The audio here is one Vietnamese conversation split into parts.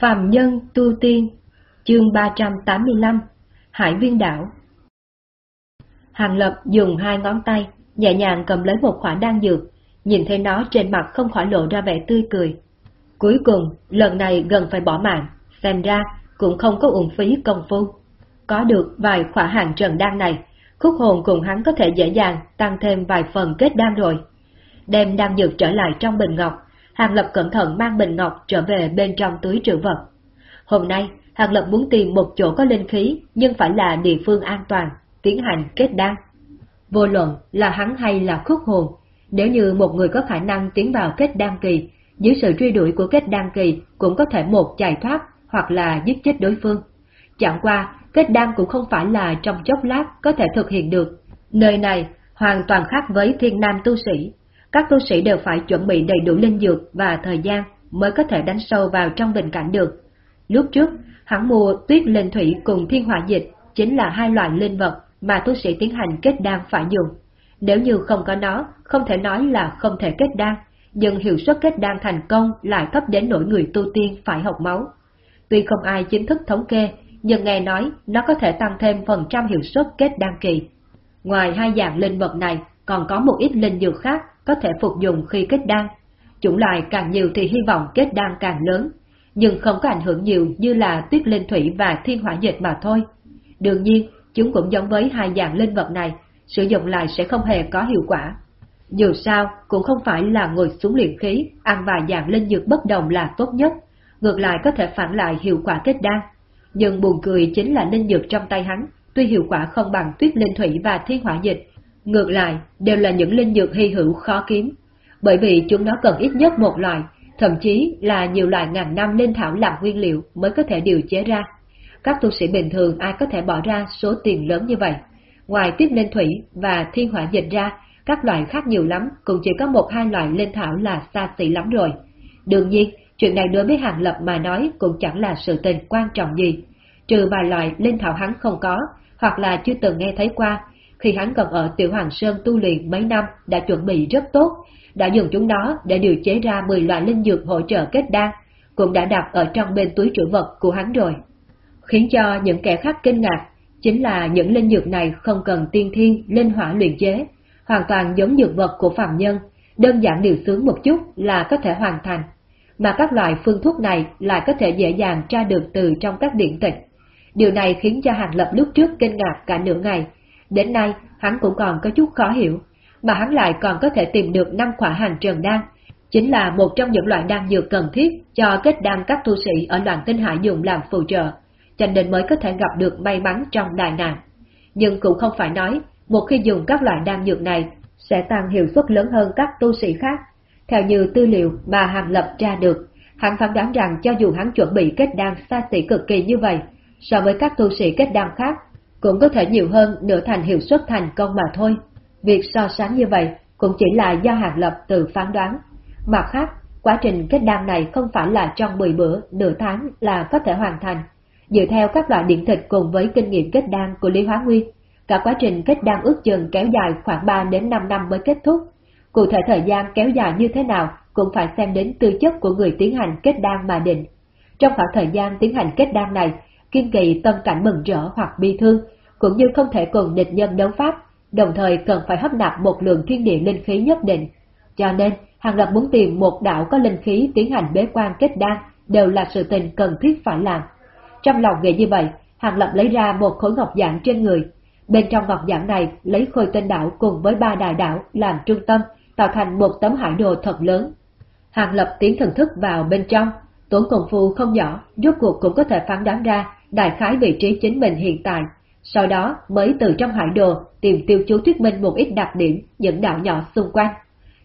phàm Nhân Tu Tiên Chương 385 Hải Viên Đảo Hàng Lập dùng hai ngón tay, nhẹ nhàng cầm lấy một khoản đan dược, nhìn thấy nó trên mặt không khỏi lộ ra vẻ tươi cười. Cuối cùng, lần này gần phải bỏ mạng, xem ra cũng không có uổng phí công phu. Có được vài khỏa hàng trần đan này, khúc hồn cùng hắn có thể dễ dàng tăng thêm vài phần kết đan rồi. Đem đan dược trở lại trong bình ngọc, Hàng Lập cẩn thận mang bình ngọc trở về bên trong túi trữ vật. Hôm nay, Hàng Lập muốn tìm một chỗ có linh khí, nhưng phải là địa phương an toàn, tiến hành kết đan. Vô luận là hắn hay là khúc hồn, nếu như một người có khả năng tiến vào kết đan kỳ, dưới sự truy đuổi của kết đan kỳ cũng có thể một chạy thoát hoặc là giết chết đối phương. Chẳng qua, kết đan cũng không phải là trong chốc lát có thể thực hiện được. Nơi này hoàn toàn khác với thiên nam tu sĩ. Các tu sĩ đều phải chuẩn bị đầy đủ linh dược và thời gian mới có thể đánh sâu vào trong bình cảnh được. Lúc trước, hắn mua tuyết linh thủy cùng thiên hỏa dịch chính là hai loại linh vật mà tu sĩ tiến hành kết đan phải dùng. Nếu như không có nó, không thể nói là không thể kết đan, nhưng hiệu suất kết đan thành công lại thấp đến nỗi người tu tiên phải học máu. Tuy không ai chính thức thống kê, nhưng nghe nói nó có thể tăng thêm phần trăm hiệu suất kết đan kỳ. Ngoài hai dạng linh vật này, còn có một ít linh dược khác có thể phục dụng khi kết đan. Chủng loại càng nhiều thì hy vọng kết đan càng lớn, nhưng không có ảnh hưởng nhiều như là tuyết linh thủy và thiên hỏa dịch mà thôi. Đương nhiên, chúng cũng giống với hai dạng linh vật này, sử dụng lại sẽ không hề có hiệu quả. Dù sao, cũng không phải là ngồi xuống luyện khí, ăn vài dạng linh dược bất đồng là tốt nhất, ngược lại có thể phản lại hiệu quả kết đan. Nhưng buồn cười chính là linh dược trong tay hắn, tuy hiệu quả không bằng tuyết linh thủy và thiên hỏa dịch, ngược lại đều là những linh dược hy hữu khó kiếm, bởi vì chúng nó cần ít nhất một loại, thậm chí là nhiều loại ngàn năm linh thảo làm nguyên liệu mới có thể điều chế ra. Các tu sĩ bình thường ai có thể bỏ ra số tiền lớn như vậy? Ngoài tiếp linh thủy và thiên hỏa dịch ra, các loại khác nhiều lắm, cũng chỉ có một hai loại linh thảo là xa xỉ lắm rồi. Đương nhiên, chuyện này đối với Hàng Lập mà nói cũng chẳng là sự tình quan trọng gì. Trừ vài loại linh thảo hắn không có, hoặc là chưa từng nghe thấy qua, khi hắn còn ở Tiểu Hoàng Sơn tu luyện mấy năm đã chuẩn bị rất tốt, đã dùng chúng đó để điều chế ra 10 loại linh dược hỗ trợ kết đan, cũng đã đặt ở trong bên túi trữ vật của hắn rồi. Khiến cho những kẻ khác kinh ngạc, chính là những linh dược này không cần tiên thiên, linh hỏa luyện chế, hoàn toàn giống dược vật của phàm nhân, đơn giản điều xướng một chút là có thể hoàn thành. Mà các loại phương thuốc này lại có thể dễ dàng tra được từ trong các điện tịch. Điều này khiến cho Hàng Lập lúc trước kinh ngạc cả nửa ngày. Đến nay, hắn cũng còn có chút khó hiểu, mà hắn lại còn có thể tìm được năm khỏa hàng trần đan, chính là một trong những loại đan dược cần thiết cho kết đan các tu sĩ ở loạn tinh hải dùng làm phù trợ, cho nên mới có thể gặp được may mắn trong đại nạn. Nhưng cũng không phải nói một khi dùng các loại đan dược này sẽ tăng hiệu suất lớn hơn các tu sĩ khác. Theo như tư liệu mà Hàng Lập tra được, hắn phán đoán rằng cho dù hắn chuẩn bị kết đan xa xỉ cực kỳ như vậy, so với các tu sĩ kết đan khác, cũng có thể nhiều hơn nửa thành hiệu suất thành công mà thôi. Việc so sánh như vậy cũng chỉ là do Hàng Lập tự phán đoán. Mặt khác, quá trình kết đan này không phải là trong 10 bữa, nửa tháng là có thể hoàn thành. Dựa theo các loại điện thịt cùng với kinh nghiệm kết đan của Lý Hóa Nguyên, Cả quá trình kết đan ước chừng kéo dài khoảng 3 đến 5 năm mới kết thúc. Cụ thể thời gian kéo dài như thế nào cũng phải xem đến tư chất của người tiến hành kết đan mà định. Trong khoảng thời gian tiến hành kết đan này, kiên kỳ tâm cảnh mừng rỡ hoặc bi thương, cũng như không thể cùng địch nhân đấu pháp, đồng thời cần phải hấp nạp một lượng thiên địa linh khí nhất định. Cho nên, Hàng Lập muốn tìm một đạo có linh khí tiến hành bế quan kết đan đều là sự tình cần thiết phải làm. Trong lòng nghĩ như vậy, Hàng Lập lấy ra một khối ngọc dạng trên người, Bên trong ngọc giảng này lấy khôi tên đảo cùng với ba đại đảo làm trung tâm, tạo thành một tấm hải đồ thật lớn. Hàng lập tiến thần thức vào bên trong, tốn công phu không nhỏ, rốt cuộc cũng có thể phán đoán ra đại khái vị trí chính mình hiện tại. Sau đó mới từ trong hải đồ tìm tiêu chú thuyết minh một ít đặc điểm những đảo nhỏ xung quanh.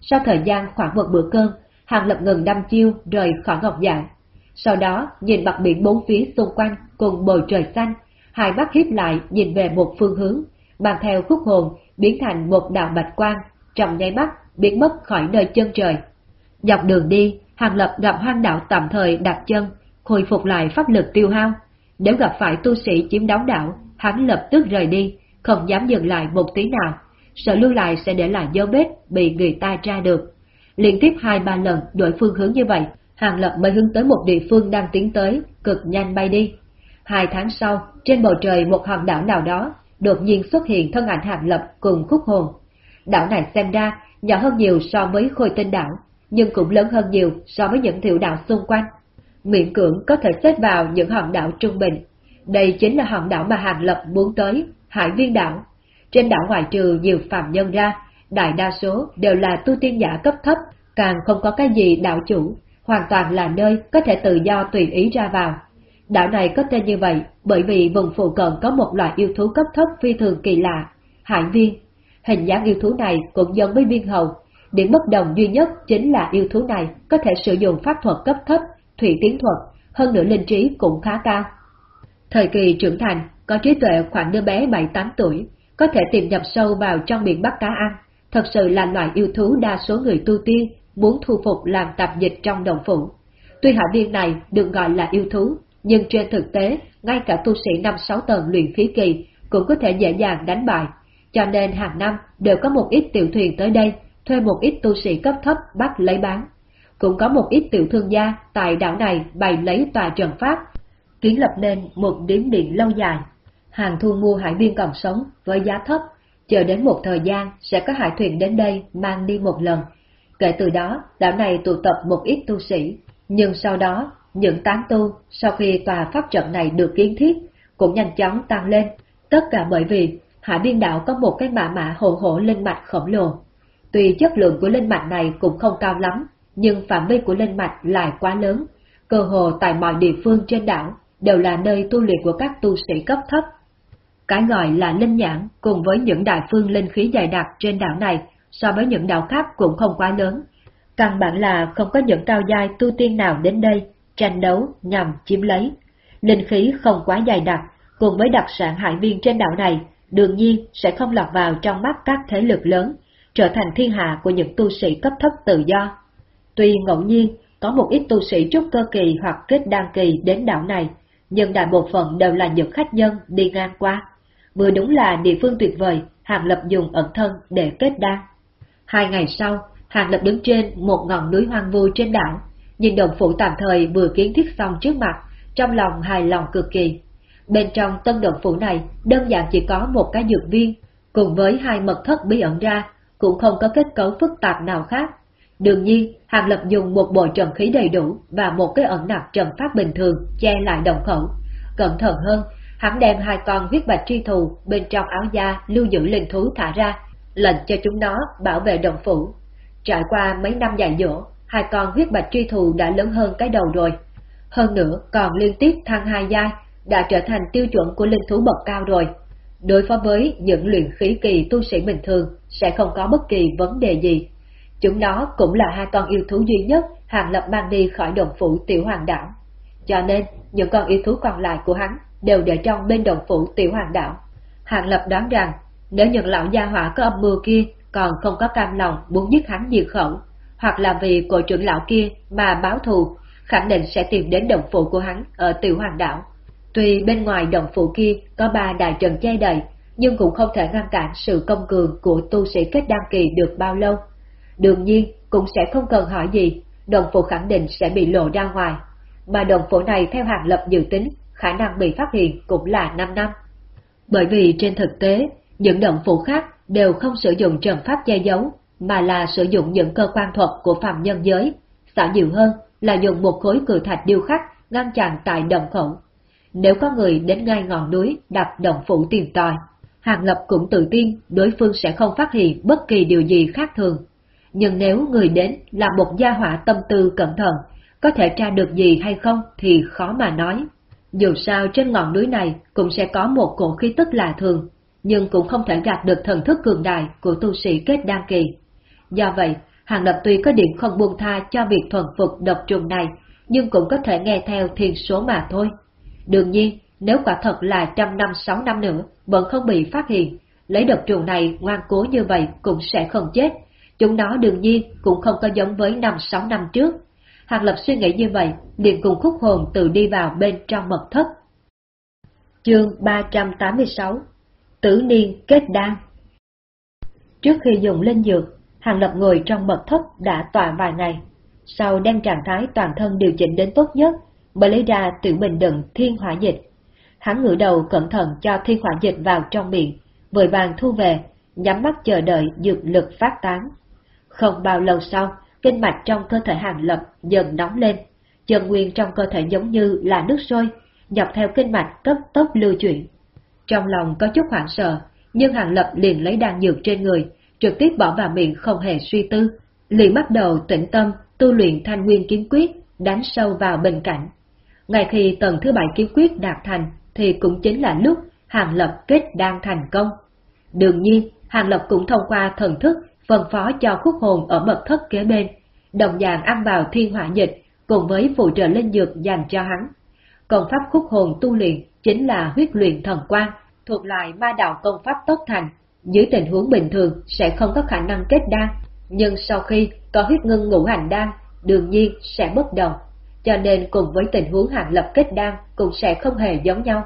Sau thời gian khoảng một bữa cơm, Hàng lập ngừng đâm chiêu rời khỏi ngọc dạng. Sau đó nhìn mặt biển bốn phía xung quanh cùng bầu trời xanh, hai mắt híp lại nhìn về một phương hướng, mang theo khúc hồn biến thành một đạo bạch quang, trong nháy mắt biến mất khỏi nơi chân trời. Dọc đường đi, Hàng Lập gặp hoang đạo tạm thời đặt chân, khôi phục lại pháp lực tiêu hao. Nếu gặp phải tu sĩ chiếm đóng đảo, hắn lập tức rời đi, không dám dừng lại một tí nào, sợ lưu lại sẽ để lại dấu vết bị người ta tra được. Liên tiếp hai ba lần đổi phương hướng như vậy, Hàng Lập mới hướng tới một địa phương đang tiến tới, cực nhanh bay đi. Hai tháng sau, trên bầu trời một hòn đảo nào đó, đột nhiên xuất hiện thân ảnh Hàng Lập cùng khúc hồn. Đảo này xem ra nhỏ hơn nhiều so với khôi tinh đảo, nhưng cũng lớn hơn nhiều so với những tiểu đảo xung quanh. Miễn cưỡng có thể xếp vào những hòn đảo trung bình. Đây chính là hòn đảo mà Hàng Lập muốn tới, Hải Viên đảo. Trên đảo ngoại trừ nhiều phạm nhân ra, đại đa số đều là tu tiên giả cấp thấp, càng không có cái gì đảo chủ, hoàn toàn là nơi có thể tự do tùy ý ra vào. Đảo này có tên như vậy bởi vì vùng phụ cận có một loại yêu thú cấp thấp phi thường kỳ lạ, hải viên. Hình dáng yêu thú này cũng giống với viên hầu, điểm bất đồng duy nhất chính là yêu thú này có thể sử dụng pháp thuật cấp thấp, thủy tiến thuật, hơn nữa linh trí cũng khá cao. Thời kỳ trưởng thành, có trí tuệ khoảng đứa bé 7-8 tuổi, có thể tìm nhập sâu vào trong biển bắt cá ăn, thật sự là loại yêu thú đa số người tu tiên muốn thu phục làm tạp dịch trong đồng phủ. Tuy hạ viên này được gọi là yêu thú, nhưng trên thực tế, ngay cả tu sĩ năm sáu tầng luyện khí kỳ cũng có thể dễ dàng đánh bại, cho nên hàng năm đều có một ít tiểu thuyền tới đây, thuê một ít tu sĩ cấp thấp bắt lấy bán. Cũng có một ít tiểu thương gia tại đảo này bày lấy tòa trần pháp, kiến lập nên một điểm điện lâu dài. Hàng thu mua hải biên còn sống với giá thấp, chờ đến một thời gian sẽ có hải thuyền đến đây mang đi một lần. Kể từ đó, đảo này tụ tập một ít tu sĩ, nhưng sau đó, những tán tu sau khi tòa pháp trận này được kiến thiết cũng nhanh chóng tăng lên, tất cả bởi vì hải biên đảo có một cái mạ mạ hồ hổ linh mạch khổng lồ. Tuy chất lượng của linh mạch này cũng không cao lắm, nhưng phạm vi của linh mạch lại quá lớn. Cơ hồ tại mọi địa phương trên đảo đều là nơi tu luyện của các tu sĩ cấp thấp. Cái gọi là linh nhãn cùng với những đại phương linh khí dày đặc trên đảo này so với những đảo khác cũng không quá lớn. Căn bản là không có những cao giai tu tiên nào đến đây tranh đấu nhằm chiếm lấy. Linh khí không quá dày đặc, cùng với đặc sản hải viên trên đảo này, đương nhiên sẽ không lọt vào trong mắt các thế lực lớn, trở thành thiên hạ của những tu sĩ cấp thấp tự do. Tuy ngẫu nhiên có một ít tu sĩ trúc cơ kỳ hoặc kết đan kỳ đến đảo này, nhưng đại bộ phận đều là những khách nhân đi ngang qua. Vừa đúng là địa phương tuyệt vời, Hàng Lập dùng ẩn thân để kết đan. Hai ngày sau, Hàng Lập đứng trên một ngọn núi hoang vu trên đảo, nhìn đồng phủ tạm thời vừa kiến thiết xong trước mặt, trong lòng hài lòng cực kỳ. Bên trong tân động phủ này đơn giản chỉ có một cái dược viên, cùng với hai mật thất bí ẩn ra, cũng không có kết cấu phức tạp nào khác. Đương nhiên, Hàng Lập dùng một bộ trần khí đầy đủ và một cái ẩn nạp trần pháp bình thường che lại động khẩu. Cẩn thận hơn, hắn đem hai con huyết bạch tri thù bên trong áo da lưu giữ linh thú thả ra, lệnh cho chúng nó bảo vệ động phủ. Trải qua mấy năm dạy dỗ, hai con huyết bạch tri thù đã lớn hơn cái đầu rồi. Hơn nữa còn liên tiếp thăng hai giai, đã trở thành tiêu chuẩn của linh thú bậc cao rồi. Đối phó với những luyện khí kỳ tu sĩ bình thường sẽ không có bất kỳ vấn đề gì. Chúng nó cũng là hai con yêu thú duy nhất Hàng Lập mang đi khỏi đồng phủ tiểu hoàng đảo. Cho nên, những con yêu thú còn lại của hắn đều để trong bên đồng phủ tiểu hoàng đảo. Hàng Lập đoán rằng, nếu những lão gia hỏa có âm mưu kia còn không có cam lòng muốn giết hắn diệt khẩu, hoặc là vì cổ trưởng lão kia mà báo thù, khẳng định sẽ tìm đến đồng phủ của hắn ở tiểu hoàng đảo. Tuy bên ngoài đồng phủ kia có ba đại trần che đầy, nhưng cũng không thể ngăn cản sự công cường của tu sĩ kết đăng kỳ được bao lâu. Đương nhiên, cũng sẽ không cần hỏi gì, đồng phụ khẳng định sẽ bị lộ ra ngoài. Mà đồng phụ này theo hàng lập dự tính, khả năng bị phát hiện cũng là 5 năm. Bởi vì trên thực tế, những đồng phụ khác đều không sử dụng trần pháp che giấu, mà là sử dụng những cơ quan thuật của phạm nhân giới, Xảo nhiều hơn là dùng một khối cử thạch điêu khắc ngăn chặn tại đồng khẩu. Nếu có người đến ngay ngọn núi đặt động phủ tìm tòi, Hàng Lập cũng tự tin đối phương sẽ không phát hiện bất kỳ điều gì khác thường. Nhưng nếu người đến là một gia hỏa tâm tư cẩn thận, có thể tra được gì hay không thì khó mà nói. Dù sao trên ngọn núi này cũng sẽ có một cổ khí tức lạ thường, nhưng cũng không thể gạt được thần thức cường đại của tu sĩ kết đan kỳ. Do vậy, Hàng Lập tuy có điểm không buông tha cho việc thuần phục độc trùng này, nhưng cũng có thể nghe theo thiên số mà thôi. Đương nhiên, nếu quả thật là trăm năm sáu năm nữa vẫn không bị phát hiện, lấy độc trùng này ngoan cố như vậy cũng sẽ không chết. Chúng nó đương nhiên cũng không có giống với năm sáu năm trước. Hàng Lập suy nghĩ như vậy, liền cùng khúc hồn tự đi vào bên trong mật thất. Chương 386 Tử Niên Kết Đan Trước khi dùng linh dược, Hàng Lập ngồi trong mật thất đã tọa vài ngày. sau đem trạng thái toàn thân điều chỉnh đến tốt nhất, mới lấy ra tự bình đựng thiên hỏa dịch. Hắn ngửa đầu cẩn thận cho thiên hỏa dịch vào trong miệng, vội vàng thu về, nhắm mắt chờ đợi dược lực phát tán. Không bao lâu sau, kinh mạch trong cơ thể hàng lập dần nóng lên, chân nguyên trong cơ thể giống như là nước sôi, dọc theo kinh mạch cấp tốc lưu chuyển. Trong lòng có chút hoảng sợ, nhưng hàng lập liền lấy đan dược trên người, trực tiếp bỏ vào miệng không hề suy tư, liền bắt đầu tĩnh tâm tu luyện thanh nguyên kiếm quyết, đánh sâu vào bên cạnh. Ngay khi tầng thứ bảy kiếm quyết đạt thành, thì cũng chính là lúc Hàng Lập kết đang thành công. Đương nhiên, Hàng Lập cũng thông qua thần thức phân phó cho khúc hồn ở mật thất kế bên, đồng dạng ăn vào thiên hỏa dịch cùng với phụ trợ linh dược dành cho hắn. Công pháp khúc hồn tu luyện chính là huyết luyện thần quan, thuộc loại ma đạo công pháp tốt thành, dưới tình huống bình thường sẽ không có khả năng kết đan, nhưng sau khi có huyết ngưng ngũ hành đan, đương nhiên sẽ bất đồng, cho nên cùng với tình huống hàng lập kết đan cũng sẽ không hề giống nhau.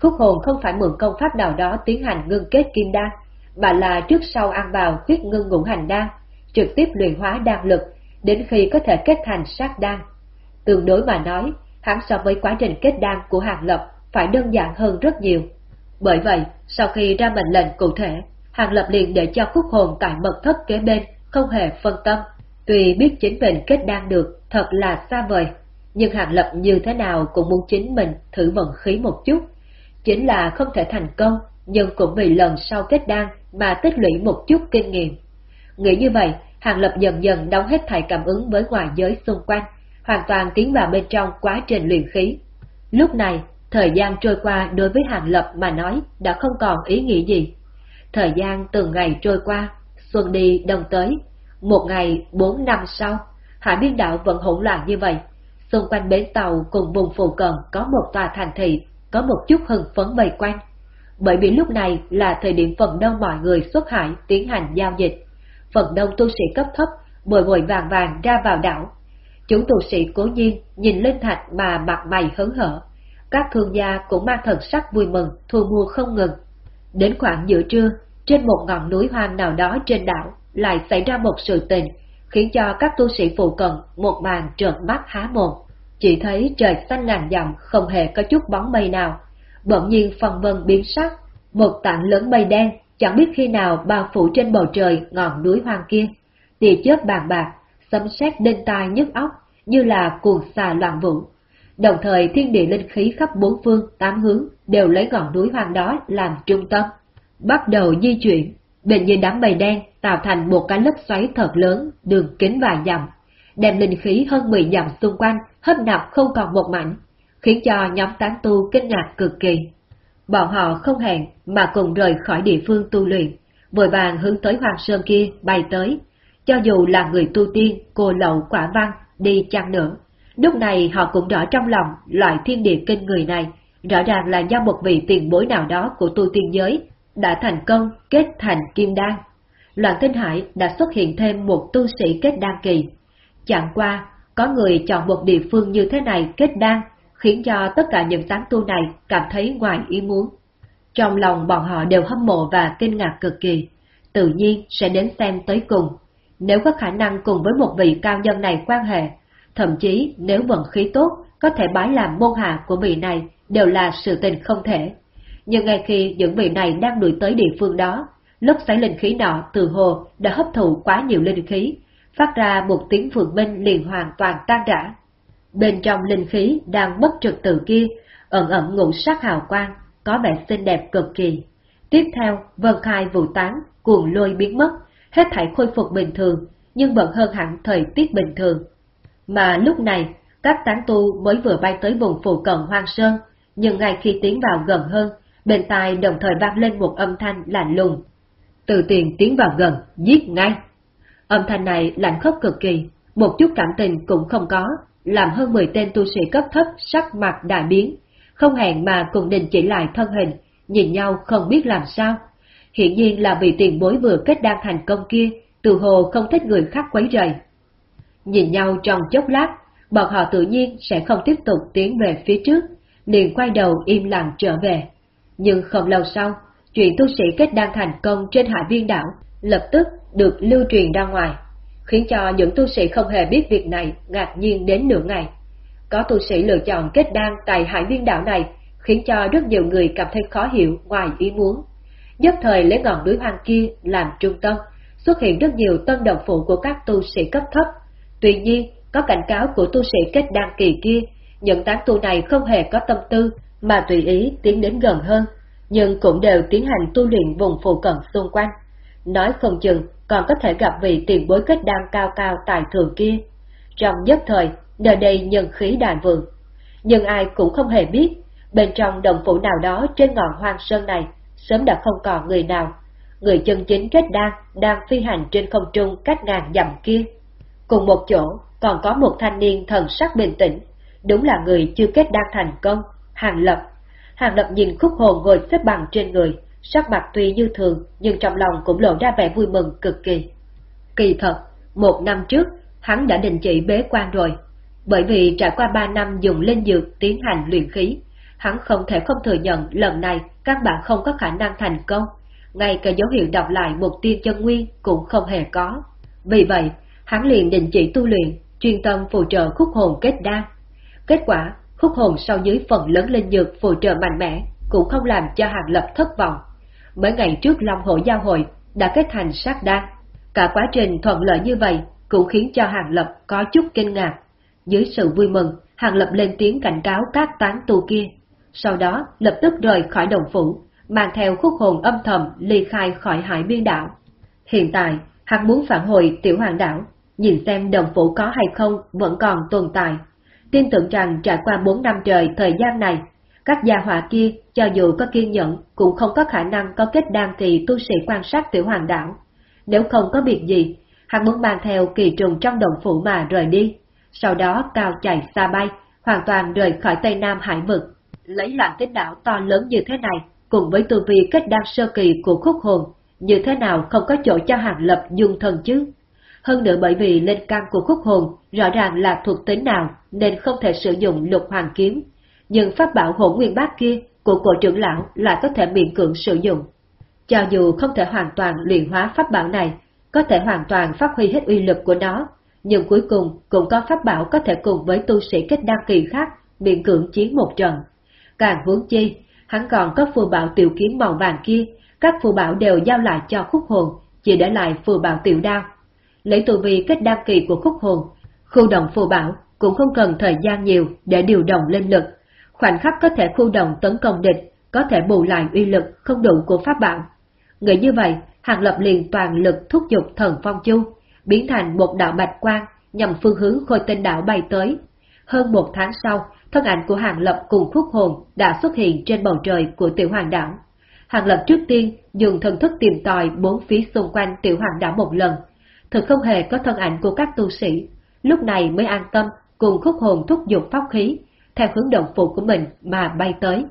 Khúc hồn không phải mượn công pháp nào đó tiến hành ngưng kết kim đan, mà là trước sau ăn vào huyết ngưng ngũ hành đan, trực tiếp luyện hóa đan lực, đến khi có thể kết thành sát đan. Tương đối mà nói, hắn so với quá trình kết đan của hàng lập phải đơn giản hơn rất nhiều. Bởi vậy, sau khi ra mệnh lệnh cụ thể, hàng lập liền để cho khúc hồn tại mật thất kế bên không hề phân tâm. Tuy biết chính mình kết đan được, thật là xa vời, nhưng hàng lập như thế nào cũng muốn chính mình thử vận khí một chút. Chính là không thể thành công, nhưng cũng vì lần sau kết đan mà tích lũy một chút kinh nghiệm. Nghĩ như vậy, hàng lập dần dần đóng hết thảy cảm ứng với ngoài giới xung quanh, hoàn toàn tiến vào bên trong quá trình luyện khí. Lúc này, thời gian trôi qua đối với hàng lập mà nói đã không còn ý nghĩa gì. Thời gian từng ngày trôi qua, xuân đi đông tới, một ngày bốn năm sau, hải biên đảo vẫn hỗn loạn như vậy. Xung quanh bến tàu cùng vùng phụ cận có một tòa thành thị, có một chút hưng phấn vây quanh. Bởi vì lúc này là thời điểm phần đông mọi người xuất hải tiến hành giao dịch. Phần đông tu sĩ cấp thấp bồi bồi vàng vàng ra vào đảo. Chúng tu sĩ cố nhiên nhìn lên thạch mà mặt mày hớn hở. Các thương gia cũng mang thần sắc vui mừng, thu mua không ngừng. Đến khoảng giữa trưa, trên một ngọn núi hoang nào đó trên đảo, lại xảy ra một sự tình, khiến cho các tu sĩ phụ cận một màn trợn mắt há mồm. Chỉ thấy trời xanh ngàn dặm không hề có chút bóng mây nào, bỗng nhiên phần vân biến sắc, một tảng lớn mây đen chẳng biết khi nào bao phủ trên bầu trời ngọn núi hoang kia. Tia chớp bàn bạc, sấm sét đinh tai nhức óc, như là cuồng xà loạn vũ. Đồng thời thiên địa linh khí khắp bốn phương, tám hướng đều lấy ngọn núi hoang đó làm trung tâm. Bắt đầu di chuyển, định như đám mây đen tạo thành một cái lớp xoáy thật lớn, đường kính vài dặm, đem linh khí hơn 10 dặm xung quanh hấp nạp không còn một mảnh, khiến cho nhóm tán tu kinh ngạc cực kỳ. Bọn họ không hẹn mà cùng rời khỏi địa phương tu luyện, vội vàng hướng tới Hoàng Sơn kia bay tới. Cho dù là người tu tiên, cô lậu quả văn, đi chăng nữa. Lúc này họ cũng rõ trong lòng loại thiên địa kinh người này, rõ ràng là do một vị tiền bối nào đó của tu tiên giới đã thành công kết thành kim đan. Loạn Tinh Hải đã xuất hiện thêm một tu sĩ kết đan kỳ. Chẳng qua, có người chọn một địa phương như thế này kết đan, khiến cho tất cả những tán tu này cảm thấy ngoài ý muốn. Trong lòng bọn họ đều hâm mộ và kinh ngạc cực kỳ, tự nhiên sẽ đến xem tới cùng. Nếu có khả năng cùng với một vị cao nhân này quan hệ, thậm chí nếu vận khí tốt, có thể bái làm môn hạ của vị này đều là sự tình không thể nhưng ngay khi những vị này đang đuổi tới địa phương đó, lớp xoáy linh khí nọ từ hồ đã hấp thụ quá nhiều linh khí, phát ra một tiếng phượng minh liền hoàn toàn tan rã. Bên trong linh khí đang bất trực tự kia, ẩn ẩn ngũ sắc hào quang, có vẻ xinh đẹp cực kỳ. Tiếp theo, vân khai vụ tán, cuồng lôi biến mất, hết thảy khôi phục bình thường, nhưng vẫn hơn hẳn thời tiết bình thường. Mà lúc này, các tán tu mới vừa bay tới vùng phụ cận hoang sơn, nhưng ngay khi tiến vào gần hơn, bên tai đồng thời vang lên một âm thanh lạnh lùng. Từ tiền tiến vào gần, giết ngay. Âm thanh này lạnh khốc cực kỳ, một chút cảm tình cũng không có, làm hơn 10 tên tu sĩ cấp thấp sắc mặt đại biến, không hẹn mà cùng đình chỉ lại thân hình, nhìn nhau không biết làm sao. Hiện nhiên là vì tiền bối vừa kết đan thành công kia, từ hồ không thích người khác quấy rầy. Nhìn nhau trong chốc lát, bọn họ tự nhiên sẽ không tiếp tục tiến về phía trước, liền quay đầu im lặng trở về. Nhưng không lâu sau, chuyện tu sĩ kết đan thành công trên hải viên đảo lập tức được lưu truyền ra ngoài, khiến cho những tu sĩ không hề biết việc này ngạc nhiên đến nửa ngày. Có tu sĩ lựa chọn kết đan tại hải viên đảo này, khiến cho rất nhiều người cảm thấy khó hiểu ngoài ý muốn. Nhất thời lấy ngọn núi hoang kia làm trung tâm, xuất hiện rất nhiều tân đồng phụ của các tu sĩ cấp thấp. Tuy nhiên, có cảnh cáo của tu sĩ kết đan kỳ kia, những tán tu này không hề có tâm tư, mà tùy ý tiến đến gần hơn, nhưng cũng đều tiến hành tu luyện vùng phụ cận xung quanh. Nói không chừng còn có thể gặp vị tiền bối kết đan cao cao tài thượng kia. Trong nhất thời, nơi đây nhân khí đàn vượng. Nhưng ai cũng không hề biết, bên trong đồng phủ nào đó trên ngọn hoang sơn này, sớm đã không còn người nào. Người chân chính kết đan đang phi hành trên không trung cách ngàn dặm kia. Cùng một chỗ, còn có một thanh niên thần sắc bình tĩnh, đúng là người chưa kết đan thành công, Hàng Lập. Hàng Lập nhìn khúc hồn ngồi xếp bằng trên người, sắc mặt tuy như thường, nhưng trong lòng cũng lộ ra vẻ vui mừng cực kỳ. Kỳ thật, một năm trước, hắn đã đình chỉ bế quan rồi, bởi vì trải qua ba năm dùng linh dược tiến hành luyện khí, hắn không thể không thừa nhận lần này các bạn không có khả năng thành công, ngay cả dấu hiệu đọc lại một tiên chân nguyên cũng không hề có. Vì vậy, hắn liền đình chỉ tu luyện, chuyên tâm phù trợ khúc hồn kết đan. Kết quả, khúc hồn sau dưới phần lớn linh dược phù trợ mạnh mẽ, cũng không làm cho Hàng Lập thất vọng. Mấy ngày trước Long Hổ Giao hội đã kết thành sát đan. Cả quá trình thuận lợi như vậy cũng khiến cho Hàng Lập có chút kinh ngạc. Dưới sự vui mừng, Hàng Lập lên tiếng cảnh cáo các tán tu kia. Sau đó lập tức rời khỏi đồng phủ, mang theo khúc hồn âm thầm ly khai khỏi hải biên đảo. Hiện tại, hắn muốn phản hồi tiểu hoàng đảo, nhìn xem đồng phủ có hay không vẫn còn tồn tại. Tin tưởng rằng trải qua 4 năm trời thời gian này, các gia họa kia cho dù có kiên nhẫn cũng không có khả năng có kết đan kỳ tu sĩ quan sát tiểu hoàng đảo. Nếu không có việc gì, hắn muốn mang theo kỳ trùng trong đồng phủ mà rời đi, sau đó cao chạy xa bay, hoàn toàn rời khỏi Tây Nam Hải vực. Lấy loạn tính đảo to lớn như thế này, cùng với tu vi kết đan sơ kỳ của khúc hồn, như thế nào không có chỗ cho hàng lập dung thân chứ? Hơn nữa bởi vì lên căn của khúc hồn rõ ràng là thuộc tính nào nên không thể sử dụng lục hoàng kiếm, nhưng pháp bảo hỗn nguyên bát kia của cổ trưởng lão lại có thể miễn cưỡng sử dụng. Cho dù không thể hoàn toàn luyện hóa pháp bảo này, có thể hoàn toàn phát huy hết uy lực của nó, nhưng cuối cùng cũng có pháp bảo có thể cùng với tu sĩ kết đăng kỳ khác miễn cưỡng chiến một trận. Càng huống chi, hắn còn có phù bảo tiểu kiếm màu vàng kia, các phù bảo đều giao lại cho khúc hồn, chỉ để lại phù bảo tiểu đao. Lấy tu vi kết đăng kỳ của khúc hồn, khu động phù bảo cũng không cần thời gian nhiều để điều động linh lực, khoảnh khắc có thể khu động tấn công địch, có thể bù lại uy lực không đủ của pháp bảo. Nghĩ như vậy, Hàng Lập liền toàn lực thúc giục thần phong chu, biến thành một đạo bạch quang nhằm phương hướng khôi tinh đảo bay tới. Hơn một tháng sau, thân ảnh của Hàng Lập cùng khúc hồn đã xuất hiện trên bầu trời của tiểu hoàng đảo. Hàng Lập trước tiên dùng thần thức tìm tòi bốn phía xung quanh tiểu hoàng đảo một lần, thực không hề có thân ảnh của các tu sĩ, lúc này mới an tâm cùng khúc hồn thúc giục pháp khí, theo hướng động phủ của mình mà bay tới.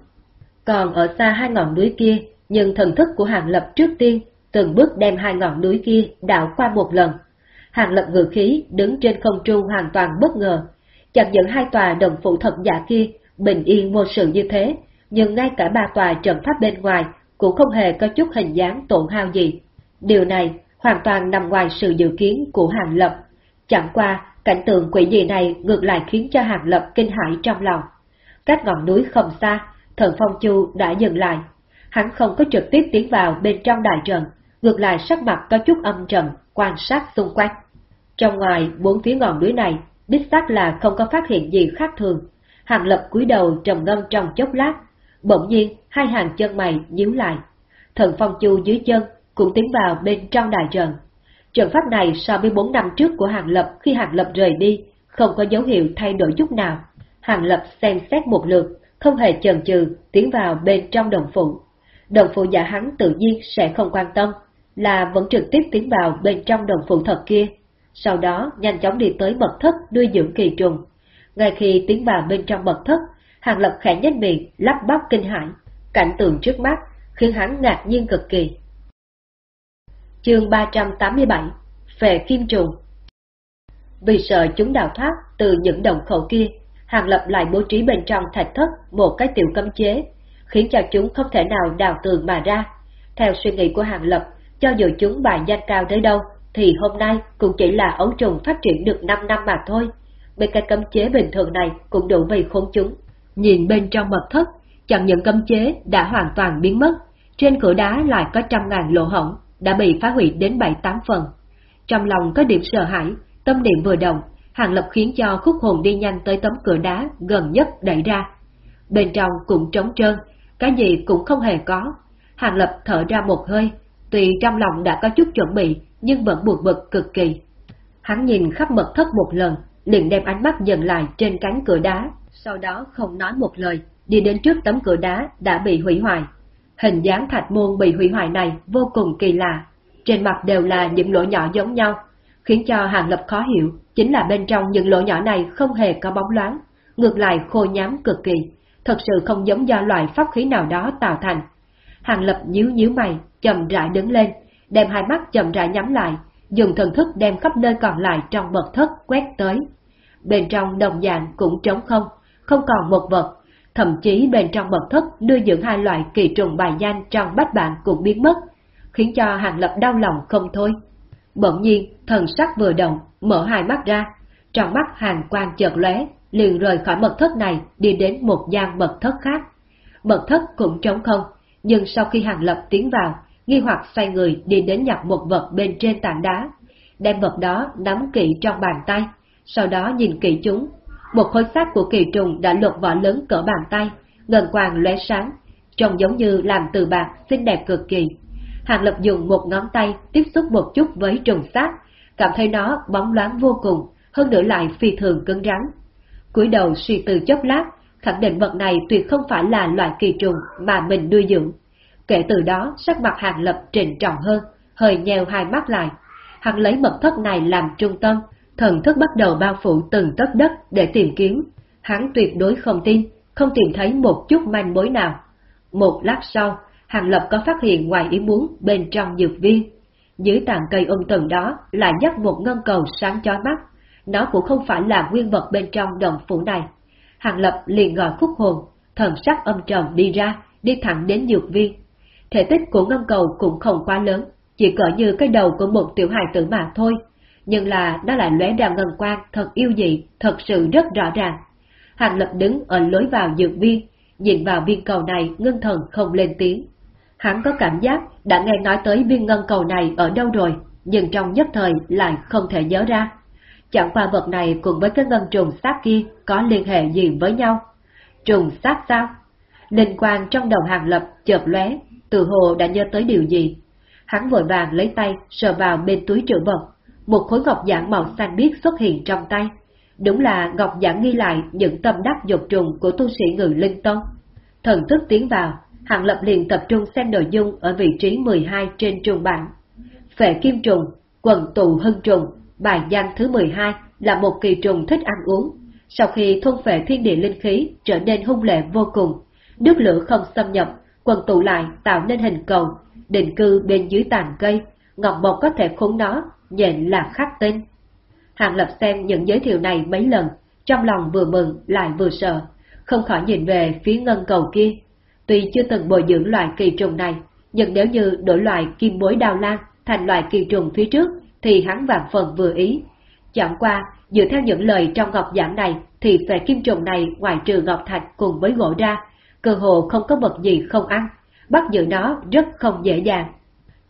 Còn ở xa hai ngọn núi kia, nhưng thần thức của Hàng Lập trước tiên từng bước đem hai ngọn núi kia đảo qua một lần. Hàng Lập ngự khí đứng trên không trung hoàn toàn bất ngờ, chẳng những hai tòa đồng phủ thật giả kia bình yên vô sự như thế, nhưng ngay cả ba tòa trận pháp bên ngoài cũng không hề có chút hình dáng tổn hao gì. Điều này hoàn toàn nằm ngoài sự dự kiến của Hàng Lập. Chẳng qua, cảnh tượng quỷ dị này ngược lại khiến cho Hàng Lập kinh hãi trong lòng. Cách ngọn núi không xa, thần Phong Chu đã dừng lại. Hắn không có trực tiếp tiến vào bên trong đại trận, ngược lại sắc mặt có chút âm trầm, quan sát xung quanh. Trong ngoài bốn phía ngọn núi này, đích xác là không có phát hiện gì khác thường. Hàng Lập cúi đầu trầm ngâm trong chốc lát, bỗng nhiên hai hàng chân mày nhíu lại. Thần Phong Chu dưới chân cũng tiến vào bên trong đại trận. Trận pháp này so với 4 năm trước của Hàng Lập khi Hàng Lập rời đi, không có dấu hiệu thay đổi chút nào. Hàng Lập xem xét một lượt, không hề chần chừ tiến vào bên trong đồng phụ. Đồng phụ giả hắn tự nhiên sẽ không quan tâm, là vẫn trực tiếp tiến vào bên trong đồng phụ thật kia. Sau đó nhanh chóng đi tới mật thất nuôi dưỡng kỳ trùng. Ngay khi tiến vào bên trong mật thất, Hàng Lập khẽ nhếch miệng, lắp bắp kinh hãi. Cảnh tượng trước mắt khiến hắn ngạc nhiên cực kỳ. Chương 387 về Kim Trùng Vì sợ chúng đào thoát từ những động khẩu kia, Hàng Lập lại bố trí bên trong thạch thất một cái tiểu cấm chế, khiến cho chúng không thể nào đào tường mà ra. Theo suy nghĩ của Hàng Lập, cho dù chúng bài danh cao tới đâu, thì hôm nay cũng chỉ là ấu trùng phát triển được 5 năm mà thôi. Bên cái cấm chế bình thường này cũng đủ vì khốn chúng. Nhìn bên trong mật thất, chẳng những cấm chế đã hoàn toàn biến mất, trên cửa đá lại có trăm ngàn lỗ hổng, đã bị phá hủy đến bảy tám phần. Trong lòng có điểm sợ hãi, tâm niệm vừa động, Hàng Lập khiến cho khúc hồn đi nhanh tới tấm cửa đá gần nhất đẩy ra. Bên trong cũng trống trơn, cái gì cũng không hề có. Hàng Lập thở ra một hơi, tuy trong lòng đã có chút chuẩn bị, nhưng vẫn buồn bực cực kỳ. Hắn nhìn khắp mật thất một lần, liền đem ánh mắt dần lại trên cánh cửa đá, sau đó không nói một lời, đi đến trước tấm cửa đá đã bị hủy hoại. Hình dáng thạch môn bị hủy hoại này vô cùng kỳ lạ, trên mặt đều là những lỗ nhỏ giống nhau, khiến cho Hàng Lập khó hiểu, chính là bên trong những lỗ nhỏ này không hề có bóng loáng, ngược lại khô nhám cực kỳ, thật sự không giống do loại pháp khí nào đó tạo thành. Hàng Lập nhíu nhíu mày, chậm rãi đứng lên, đem hai mắt chậm rãi nhắm lại, dùng thần thức đem khắp nơi còn lại trong mật thất quét tới. Bên trong đồng dạng cũng trống không, không còn một vật, thậm chí bên trong mật thất nuôi dưỡng hai loại kỳ trùng bài danh trong bách bạn cũng biến mất, khiến cho Hàng Lập đau lòng không thôi. Bỗng nhiên, thần sắc vừa động, mở hai mắt ra, trong mắt hàng quang chợt lóe, liền rời khỏi mật thất này đi đến một gian mật thất khác. Mật thất cũng trống không, nhưng sau khi Hàng Lập tiến vào, nghi hoặc xoay người đi đến nhặt một vật bên trên tảng đá, đem vật đó nắm kỹ trong bàn tay, sau đó nhìn kỹ chúng. Một khối xác của kỳ trùng đã lột vỏ lớn cỡ bàn tay, ngần quàng lóe sáng, trông giống như làm từ bạc xinh đẹp cực kỳ. Hàng Lập dùng một ngón tay tiếp xúc một chút với trùng xác, cảm thấy nó bóng loáng vô cùng, hơn nữa lại phi thường cứng rắn. cúi đầu suy tư chốc lát, khẳng định vật này tuyệt không phải là loại kỳ trùng mà mình nuôi dưỡng. Kể từ đó, sắc mặt Hàng Lập trịnh trọng hơn, hơi nheo hai mắt lại. Hắn lấy mật thất này làm trung tâm, thần thức bắt đầu bao phủ từng tấc đất để tìm kiếm. Hắn tuyệt đối không tin, không tìm thấy một chút manh mối nào. Một lát sau, Hàng Lập có phát hiện ngoài ý muốn bên trong dược viên. Dưới tàn cây ung tần đó lại nhắc một ngân cầu sáng chói mắt. Nó cũng không phải là nguyên vật bên trong đồng phủ này. Hàng Lập liền gọi khúc hồn, thần sắc âm trầm đi ra, đi thẳng đến dược viên. Thể tích của ngân cầu cũng không quá lớn, chỉ cỡ như cái đầu của một tiểu hài tử mà thôi. Nhưng là nó lại lóe ra ngân quang thật yêu dị, thật sự rất rõ ràng. Hàng Lập đứng ở lối vào dược viên, nhìn vào viên cầu này ngưng thần không lên tiếng. Hắn có cảm giác đã nghe nói tới viên ngân cầu này ở đâu rồi, nhưng trong nhất thời lại không thể nhớ ra. Chẳng qua vật này cùng với cái ngân trùng sát kia có liên hệ gì với nhau? Trùng sát sao? Linh quang trong đầu hàng lập chợt lóe, từ hồ đã nhớ tới điều gì. Hắn vội vàng lấy tay sờ vào bên túi trữ vật, một khối ngọc giản màu xanh biếc xuất hiện trong tay. Đúng là ngọc giản ghi lại những tâm đắc dục trùng của tu sĩ ngự linh tông. Thần thức tiến vào, Hàng Lập liền tập trung xem nội dung ở vị trí 12 trên trùng bảng. Phệ kim trùng, quần tụ hưng trùng, bài danh thứ 12 là một kỳ trùng thích ăn uống. Sau khi thôn phệ thiên địa linh khí trở nên hung lệ vô cùng, nước lửa không xâm nhập, quần tụ lại tạo nên hình cầu, định cư bên dưới tàn cây, ngọc bọc có thể khốn nó, nhện là khắc tinh. Hàng Lập xem những giới thiệu này mấy lần, trong lòng vừa mừng lại vừa sợ, không khỏi nhìn về phía ngân cầu kia, Tuy chưa từng bồi dưỡng loại kỳ trùng này, nhưng nếu như đổi loại kim bối đào lan thành loại kỳ trùng phía trước, thì hắn vạn phần vừa ý. Chẳng qua, dựa theo những lời trong ngọc giảng này, thì về kim trùng này ngoài trừ ngọc thạch cùng với gỗ ra, cơ hồ không có vật gì không ăn, bắt giữ nó rất không dễ dàng.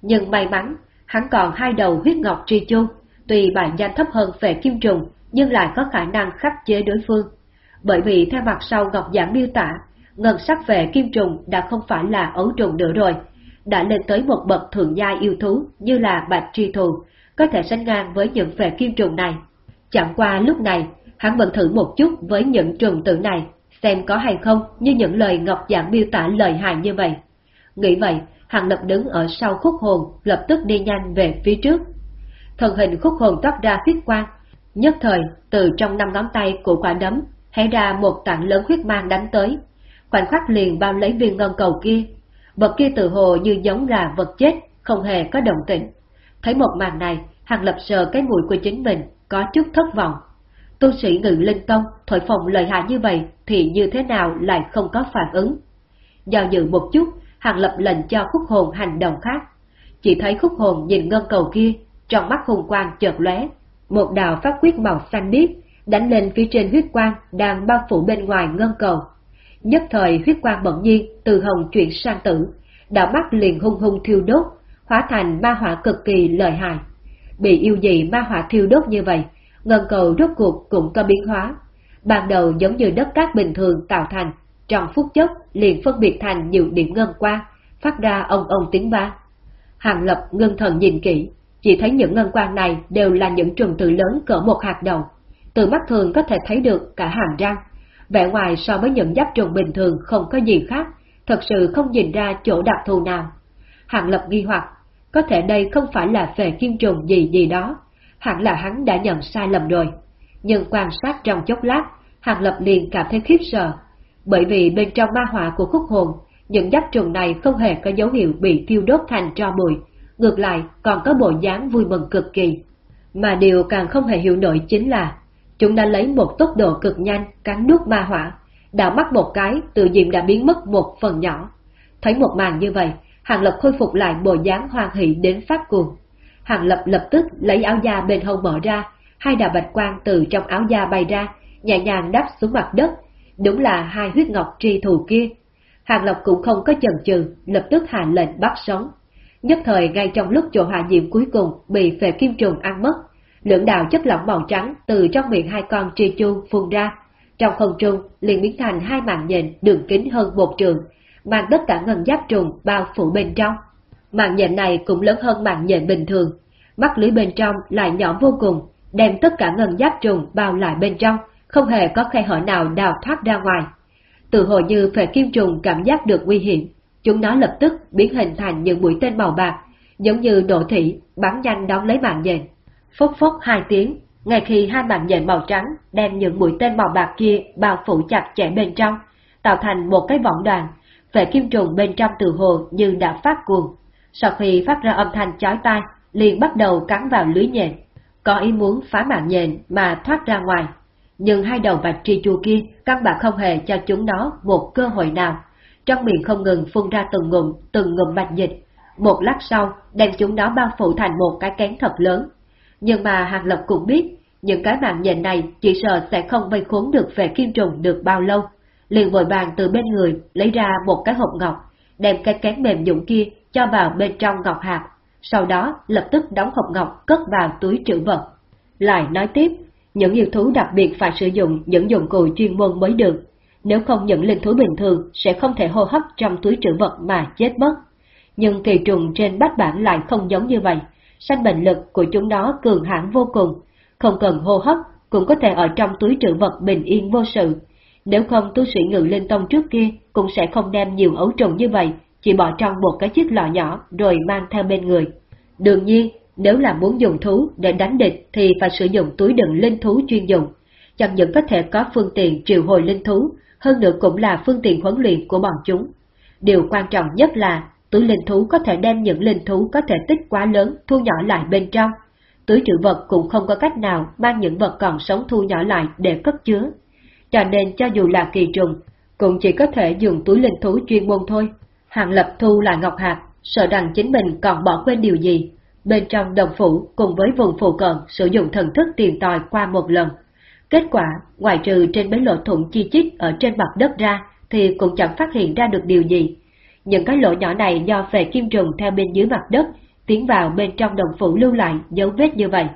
Nhưng may mắn, hắn còn hai đầu huyết ngọc tri chôn, tuy bản danh thấp hơn về kim trùng, nhưng lại có khả năng khắc chế đối phương. Bởi vì theo mặt sau ngọc giảng miêu tả, ngân sắc về kim trùng đã không phải là ấu trùng nữa rồi, đã lên tới một bậc thượng gia yêu thú như là bạch tri thù, có thể sánh ngang với những về kim trùng này. Chẳng qua lúc này, hắn vẫn thử một chút với những trùng tử này, xem có hay không như những lời Ngọc Giảng miêu tả lời hài như vậy. Nghĩ vậy, Hàng lập đứng ở sau khúc hồn, lập tức đi nhanh về phía trước. Thần hình khúc hồn toát ra huyết quang, nhất thời từ trong năm ngón tay của quả đấm, hé ra một tảng lớn huyết mang đánh tới, khoảnh khắc liền bao lấy viên ngân cầu kia. Vật kia tự hồ như giống là vật chết, không hề có động tĩnh. Thấy một màn này, Hàng Lập sờ cái mũi của chính mình, có chút thất vọng. Tu sĩ ngự linh tông, thổi phồng lợi hại như vậy thì như thế nào lại không có phản ứng. Do dự một chút, Hàng Lập lệnh cho khúc hồn hành động khác. Chỉ thấy khúc hồn nhìn ngân cầu kia, trong mắt hùng quang chợt lóe, một đạo pháp quyết màu xanh biếc đánh lên phía trên huyết quang đang bao phủ bên ngoài ngân cầu. Nhất thời huyết quang bỗng nhiên từ hồng chuyển sang tử, đạo mắt liền hung hung thiêu đốt, hóa thành ma hỏa cực kỳ lợi hại. Bị yêu dị ma hỏa thiêu đốt như vậy, ngân cầu rốt cuộc cũng có biến hóa. Ban đầu giống như đất cát bình thường tạo thành, trong phút chốc liền phân biệt thành nhiều điểm ngân quang, phát ra ông ông tiếng vang. Hàng lập ngân thần nhìn kỹ, chỉ thấy những ngân quang này đều là những trùng tự lớn cỡ một hạt đầu. Từ mắt thường có thể thấy được cả hàm răng. Vẻ ngoài so với những giáp trùng bình thường không có gì khác, thật sự không nhìn ra chỗ đặc thù nào. Hàng lập nghi hoặc, có thể đây không phải là về kim trùng gì gì đó, hẳn là hắn đã nhận sai lầm rồi. Nhưng quan sát trong chốc lát, Hàng Lập liền cảm thấy khiếp sợ, bởi vì bên trong ma hỏa của khúc hồn, những giáp trùng này không hề có dấu hiệu bị thiêu đốt thành tro bụi, ngược lại còn có bộ dáng vui mừng cực kỳ. Mà điều càng không hề hiểu nổi chính là, chúng đã lấy một tốc độ cực nhanh cắn nuốt ma hỏa, đã mắc một cái tự nhiên đã biến mất một phần nhỏ. Thấy một màn như vậy, Hàng Lập khôi phục lại bộ dáng hoan hỷ đến phát cuồng. Hàng Lập lập tức lấy áo da bên hông mở ra, hai đạo bạch quang từ trong áo da bay ra, nhẹ nhàng đắp xuống mặt đất. Đúng là hai huyết ngọc tri thù kia. Hàng Lộc cũng không có chần chừ, lập tức hạ lệnh bắt sống. Nhất thời ngay trong lúc chỗ hạ diệm cuối cùng bị phệ kim trùng ăn mất, lưỡng đạo chất lỏng màu trắng từ trong miệng hai con tri chu phun ra. Trong không trung liền biến thành hai mạng nhện đường kính hơn một trường, mang tất cả ngân giáp trùng bao phủ bên trong. Mạng nhện này cũng lớn hơn mạng nhện bình thường, mắt lưới bên trong lại nhỏ vô cùng, đem tất cả ngân giáp trùng bao lại bên trong, không hề có khe hở nào đào thoát ra ngoài. Từ hồi như phệ kim trùng cảm giác được nguy hiểm, chúng nó lập tức biến hình thành những mũi tên màu bạc, giống như nổ thị, bắn nhanh đón lấy mạng nhện. Phốc phốc hai tiếng, ngay khi hai mạng nhện màu trắng đem những mũi tên màu bạc kia bao phủ chặt chẽ bên trong, tạo thành một cái võng đoàn, phệ kim trùng bên trong từ hồ như đã phát cuồng. Sau khi phát ra âm thanh chói tai, liền bắt đầu cắn vào lưới nhện, có ý muốn phá mạng nhện mà thoát ra ngoài. Nhưng hai đầu bạch tri chu kia căn bản không hề cho chúng nó một cơ hội nào. Trong miệng không ngừng phun ra từng ngụm, từng ngụm bạch dịch. Một lát sau, đem chúng nó bao phủ thành một cái kén thật lớn. Nhưng mà Hàng Lập cũng biết, những cái mạng nhện này chỉ sợ sẽ không vây khốn được về kim trùng được bao lâu. Liền vội vàng từ bên người lấy ra một cái hộp ngọc, đem cái kén mềm dũng kia cho vào bên trong ngọc hạt, sau đó lập tức đóng hộp ngọc cất vào túi trữ vật. Lại nói tiếp, những yêu thú đặc biệt phải sử dụng những dụng cụ chuyên môn mới được, nếu không những linh thú bình thường sẽ không thể hô hấp trong túi trữ vật mà chết mất. Nhưng kỳ trùng trên bát bản lại không giống như vậy, sanh bệnh lực của chúng nó cường hãn vô cùng, không cần hô hấp cũng có thể ở trong túi trữ vật bình yên vô sự. Nếu không tu sĩ ngự linh tông trước kia cũng sẽ không đem nhiều ấu trùng như vậy, chỉ bỏ trong một cái chiếc lọ nhỏ rồi mang theo bên người. Đương nhiên, nếu là muốn dùng thú để đánh địch thì phải sử dụng túi đựng linh thú chuyên dụng. Chẳng những có thể có phương tiện triệu hồi linh thú, hơn nữa cũng là phương tiện huấn luyện của bọn chúng. Điều quan trọng nhất là túi linh thú có thể đem những linh thú có thể tích quá lớn thu nhỏ lại bên trong. Túi trữ vật cũng không có cách nào mang những vật còn sống thu nhỏ lại để cất chứa. Cho nên cho dù là kỳ trùng, cũng chỉ có thể dùng túi linh thú chuyên môn thôi. Hàng lập thu lại ngọc hạt, sợ rằng chính mình còn bỏ quên điều gì, bên trong đồng phủ cùng với vùng phụ cận sử dụng thần thức tìm tòi qua một lần. Kết quả, ngoài trừ trên mấy lỗ thủng chi chít ở trên mặt đất ra, thì cũng chẳng phát hiện ra được điều gì. Những cái lỗ nhỏ này do về kim trùng theo bên dưới mặt đất, tiến vào bên trong đồng phủ lưu lại dấu vết như vậy.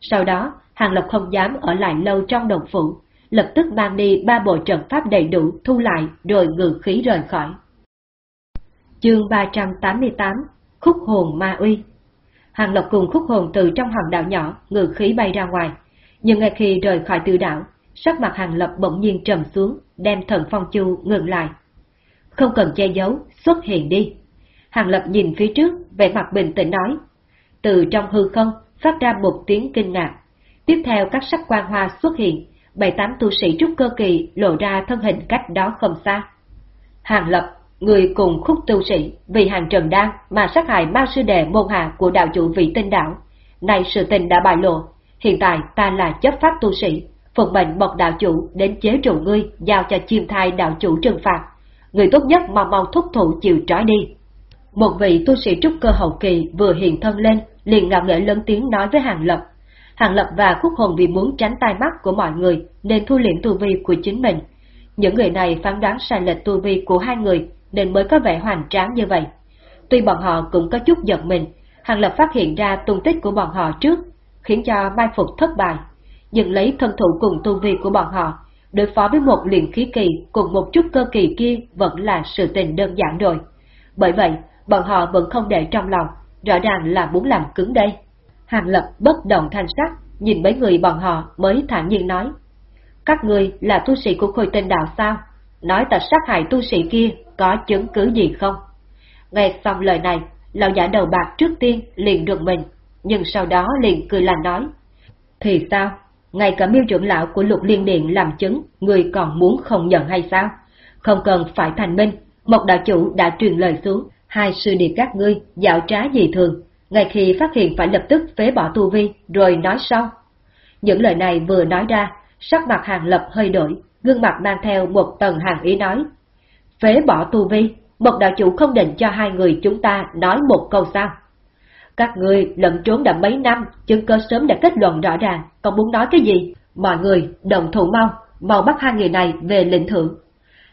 Sau đó, Hàng lộc không dám ở lại lâu trong đồng phủ, lập tức mang đi ba bộ trận pháp đầy đủ thu lại rồi ngự khí rời khỏi. Chương 388 Khúc hồn ma uy Hàng Lộc cùng khúc hồn từ trong hòn đảo nhỏ ngự khí bay ra ngoài, nhưng ngay khi rời khỏi từ đảo, sắc mặt Hàng Lập bỗng nhiên trầm xuống, đem thần phong chu ngừng lại. Không cần che giấu, xuất hiện đi. Hàng Lập nhìn phía trước, vẻ mặt bình tĩnh nói. Từ trong hư không, phát ra một tiếng kinh ngạc. Tiếp theo các sắc quan hoa xuất hiện, bảy tám tu sĩ trúc cơ kỳ lộ ra thân hình cách đó không xa. Hàng Lập Người cùng khúc tu sĩ vì hàng trần đan mà sát hại ma sư đệ môn hạ của đạo chủ vị tinh đảo. Nay sự tình đã bại lộ, hiện tại ta là chấp pháp tu sĩ, phụng mệnh bậc đạo chủ đến chế trụ ngươi giao cho chim thai đạo chủ trừng phạt. Người tốt nhất mau mau thúc thủ chịu trói đi. Một vị tu sĩ trúc cơ hậu kỳ vừa hiện thân lên, liền ngạo nghễ lớn tiếng nói với Hàng Lập. Hàng Lập và Khúc Hồn vì muốn tránh tai mắt của mọi người nên thu liễm tu vi của chính mình. Những người này phán đoán sai lệch tu vi của hai người nên mới có vẻ hoành tráng như vậy. Tuy bọn họ cũng có chút giận mình, Hàng Lập phát hiện ra tung tích của bọn họ trước, khiến cho mai phục thất bại. Nhưng lấy thân thủ cùng tu vi của bọn họ, đối phó với một luyện khí kỳ cùng một chút cơ kỳ kia vẫn là sự tình đơn giản rồi. Bởi vậy, bọn họ vẫn không để trong lòng, rõ ràng là muốn làm cứng đây. Hàng Lập bất động thanh sắc, nhìn mấy người bọn họ mới thản nhiên nói. Các người là tu sĩ của khôi tinh đạo sao? Nói ta sát hại tu sĩ kia có chứng cứ gì không? Nghe xong lời này, lão giả đầu bạc trước tiên liền rụng mình, nhưng sau đó liền cười lành nói. Thì sao? Ngay cả miêu trưởng lão của lục liên điện làm chứng, người còn muốn không nhận hay sao? Không cần phải thành minh, một đạo chủ đã truyền lời xuống, hai sư điệp các ngươi dạo trá gì thường, ngay khi phát hiện phải lập tức phế bỏ tu vi, rồi nói sau. Những lời này vừa nói ra, sắc mặt hàng lập hơi đổi, gương mặt mang theo một tầng hàng ý nói. Phế bỏ tu vi, một đạo chủ không định cho hai người chúng ta nói một câu sao? Các người lẫn trốn đã mấy năm, chứng cơ sớm đã kết luận rõ ràng, còn muốn nói cái gì? Mọi người, đồng thủ mau, mau bắt hai người này về lĩnh thưởng.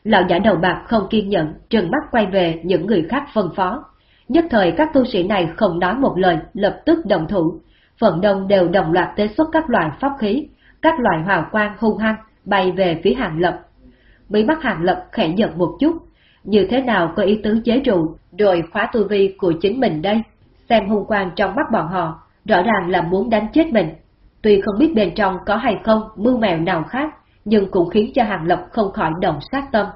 Lão giả đầu bạc không kiên nhẫn, trừng mắt quay về những người khác phân phó. Nhất thời các tu sĩ này không nói một lời, lập tức đồng thủ. Phần đông đều đồng loạt tế xuất các loại pháp khí, các loại hào quang hung hăng, bay về phía hàng lập. Bí mắt hàng lập khẽ giật một chút, như thế nào có ý tứ chế trụ, rồi khóa tu vi của chính mình đây. Xem hung quang trong mắt bọn họ, rõ ràng là muốn đánh chết mình. Tuy không biết bên trong có hay không mưu mèo nào khác, nhưng cũng khiến cho Hàng Lập không khỏi động sát tâm.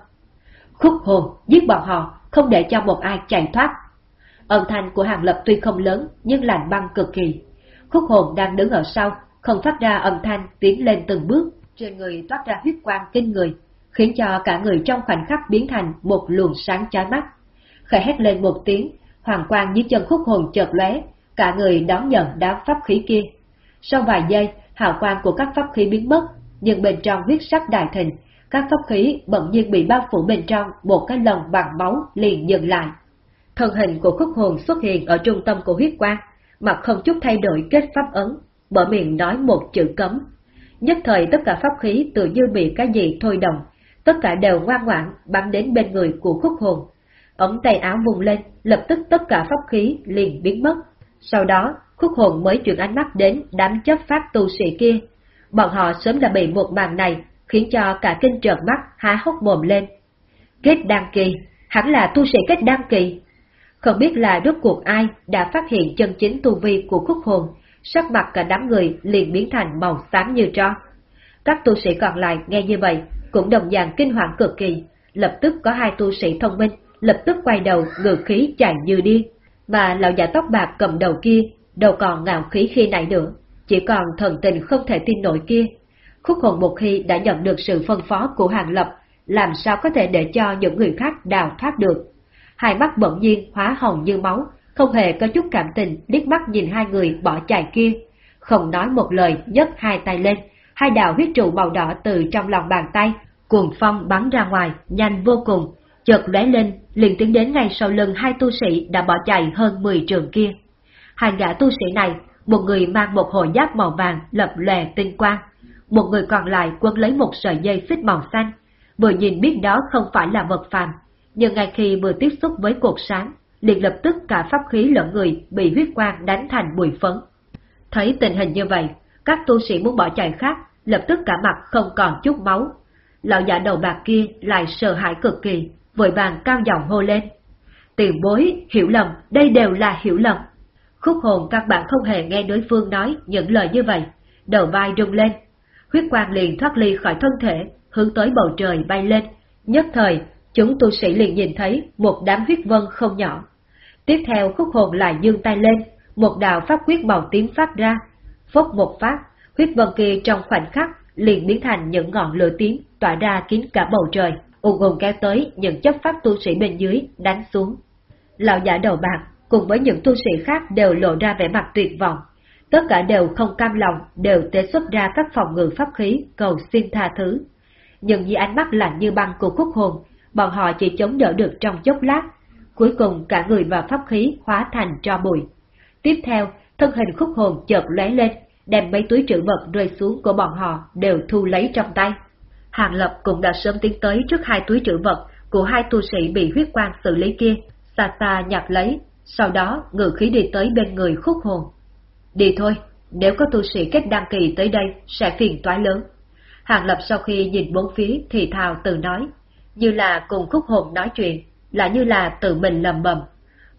Khúc hồn, giết bọn họ, không để cho một ai chạy thoát. Âm thanh của Hàng Lập tuy không lớn, nhưng lạnh băng cực kỳ. Khúc hồn đang đứng ở sau, không phát ra âm thanh tiến lên từng bước, trên người toát ra huyết quang kinh người, khiến cho cả người trong khoảnh khắc biến thành một luồng sáng chói mắt. Khẽ hét lên một tiếng, hoàng quang dưới chân khúc hồn chợt lóe, cả người đón nhận đám pháp khí kia. Sau vài giây, hào quang của các pháp khí biến mất, nhưng bên trong huyết sắc đại thịnh, các pháp khí bỗng nhiên bị bao phủ bên trong một cái lồng bằng máu liền dừng lại. Thân hình của khúc hồn xuất hiện ở trung tâm của huyết quang, mặt không chút thay đổi kết pháp ấn, mở miệng nói một chữ cấm. Nhất thời tất cả pháp khí tự như bị cái gì thôi động, tất cả đều ngoan ngoãn bắn đến bên người của khúc hồn. Ống tay áo vùng lên, lập tức tất cả pháp khí liền biến mất. Sau đó, khúc hồn mới chuyển ánh mắt đến đám chấp pháp tu sĩ kia. Bọn họ sớm đã bị một màn này, khiến cho cả kinh trợn mắt há hốc mồm lên. Kết đăng kỳ, hẳn là tu sĩ kết đăng kỳ. Không biết là rốt cuộc ai đã phát hiện chân chính tu vi của khúc hồn, sắc mặt cả đám người liền biến thành màu xám như tro. Các tu sĩ còn lại nghe như vậy, cũng đồng dạng kinh hoàng cực kỳ, lập tức có hai tu sĩ thông minh, lập tức quay đầu ngự khí chạy như đi, mà lão giả tóc bạc cầm đầu kia, đâu còn ngạo khí khi nãy nữa, chỉ còn thần tình không thể tin nổi kia. Khúc hồn một khi đã nhận được sự phân phó của Hàng Lập, làm sao có thể để cho những người khác đào thoát được. Hai mắt bỗng nhiên hóa hồng như máu, không hề có chút cảm tình liếc mắt nhìn hai người bỏ chạy kia. Không nói một lời nhấc hai tay lên, hai đạo huyết trụ màu đỏ từ trong lòng bàn tay, cuồng phong bắn ra ngoài, nhanh vô cùng, chợt lóe lên, liền tiến đến ngay sau lưng hai tu sĩ đã bỏ chạy hơn 10 trường kia. Hai gã tu sĩ này, một người mang một hộ giáp màu vàng lập lòe tinh quang, một người còn lại quấn lấy một sợi dây xích màu xanh, vừa nhìn biết đó không phải là vật phàm, nhưng ngay khi vừa tiếp xúc với cột sáng, liền lập tức cả pháp khí lẫn người bị huyết quang đánh thành bụi phấn. Thấy tình hình như vậy, các tu sĩ muốn bỏ chạy khác, lập tức cả mặt không còn chút máu. Lão giả đầu bạc kia lại sợ hãi cực kỳ, vội vàng cao giọng hô lên. Tiền bối, hiểu lầm, đây đều là hiểu lầm. Khúc hồn các bạn không hề nghe đối phương nói những lời như vậy, đầu vai rung lên. Huyết quang liền thoát ly khỏi thân thể, hướng tới bầu trời bay lên. Nhất thời, chúng tu sĩ liền nhìn thấy một đám huyết vân không nhỏ. Tiếp theo khúc hồn lại dương tay lên, một đạo pháp quyết màu tím phát ra. Phốc một phát, huyết vân kia trong khoảnh khắc liền biến thành những ngọn lửa tím tỏa ra kín cả bầu trời, ùn ùn kéo tới những chấp pháp tu sĩ bên dưới đánh xuống. Lão giả đầu bạc cùng với những tu sĩ khác đều lộ ra vẻ mặt tuyệt vọng. Tất cả đều không cam lòng, đều tế xuất ra các phòng ngự pháp khí cầu xin tha thứ. Nhưng dưới ánh mắt lạnh như băng của khúc hồn, bọn họ chỉ chống đỡ được trong chốc lát, cuối cùng cả người và pháp khí hóa thành tro bụi. Tiếp theo, thân hình khúc hồn chợt lóe lên, đem mấy túi trữ vật rơi xuống của bọn họ đều thu lấy trong tay. Hàng Lập cũng đã sớm tiến tới trước hai túi trữ vật của hai tu sĩ bị huyết quang xử lý kia, xa xa nhặt lấy, sau đó ngự khí đi tới bên người khúc hồn. Đi thôi, nếu có tu sĩ kết đăng kỳ tới đây sẽ phiền toái lớn. Hàng Lập sau khi nhìn bốn phía thì thào tự nói, như là cùng khúc hồn nói chuyện, là như là tự mình lầm bầm.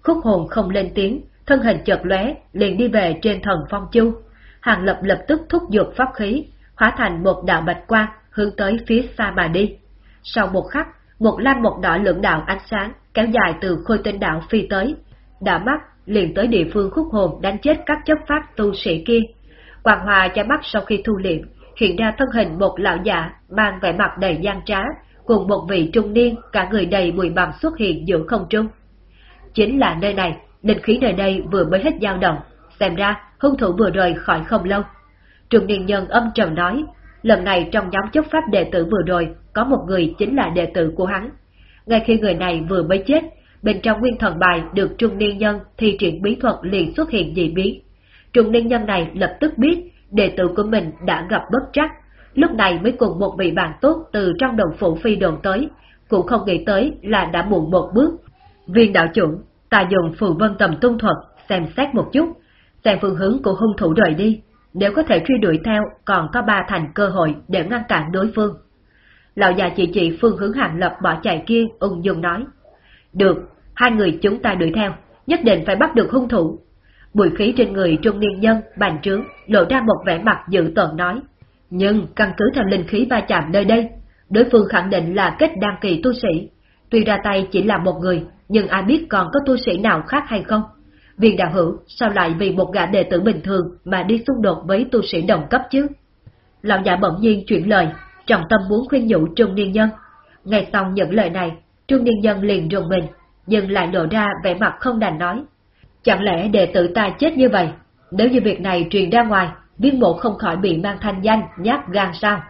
Khúc hồn không lên tiếng, thân hình chợt lóe, liền đi về trên thần phong chu. Hàng Lập lập tức thúc giục pháp khí, hóa thành một đạo bạch quang hướng tới phía xa mà đi. Sau một khắc, một lam một đỏ lượng đạo ánh sáng kéo dài từ khôi tinh đạo phi tới, đã mắt liền tới địa phương khúc hồn đánh chết các chấp pháp tu sĩ kia. Quang Hòa cho mắt sau khi thu liệm, hiện ra thân hình một lão giả mang vẻ mặt đầy gian trá, cùng một vị trung niên cả người đầy mùi bằm xuất hiện giữa không trung. Chính là nơi này, linh khí nơi đây vừa mới hết dao động, xem ra hung thủ vừa rời khỏi không lâu. Trung niên nhân âm trầm nói, lần này trong nhóm chấp pháp đệ tử vừa rồi, có một người chính là đệ tử của hắn. Ngay khi người này vừa mới chết, bên trong nguyên thần bài được trung niên nhân thi triển bí thuật liền xuất hiện dị biến. Trung niên nhân này lập tức biết đệ tử của mình đã gặp bất trắc, lúc này mới cùng một vị bạn tốt từ trong đồng phủ phi đồn tới, cũng không nghĩ tới là đã muộn một bước. Viên đạo chủ, ta dùng phù vân tầm tung thuật xem xét một chút, xem phương hướng của hung thủ rời đi, nếu có thể truy đuổi theo còn có ba thành cơ hội để ngăn cản đối phương. Lão già chỉ chỉ phương hướng hàng lập bỏ chạy kia ung dung nói. Được, hai người chúng ta đuổi theo, nhất định phải bắt được hung thủ. Bụi khí trên người trung niên nhân, bàn trướng, lộ ra một vẻ mặt dự tợn nói. Nhưng căn cứ theo linh khí va chạm nơi đây, đối phương khẳng định là kết đăng kỳ tu sĩ. Tuy ra tay chỉ là một người, nhưng ai biết còn có tu sĩ nào khác hay không? Viên đạo hữu sao lại vì một gã đệ tử bình thường mà đi xung đột với tu sĩ đồng cấp chứ? Lão già bỗng nhiên chuyển lời, trọng tâm muốn khuyên nhủ trung niên nhân. Ngay xong những lời này, trung niên nhân liền rùng mình, nhưng lại lộ ra vẻ mặt không đành nói. Chẳng lẽ đệ tử ta chết như vậy? Nếu như việc này truyền ra ngoài, viên mộ không khỏi bị mang thanh danh nhát gan sao?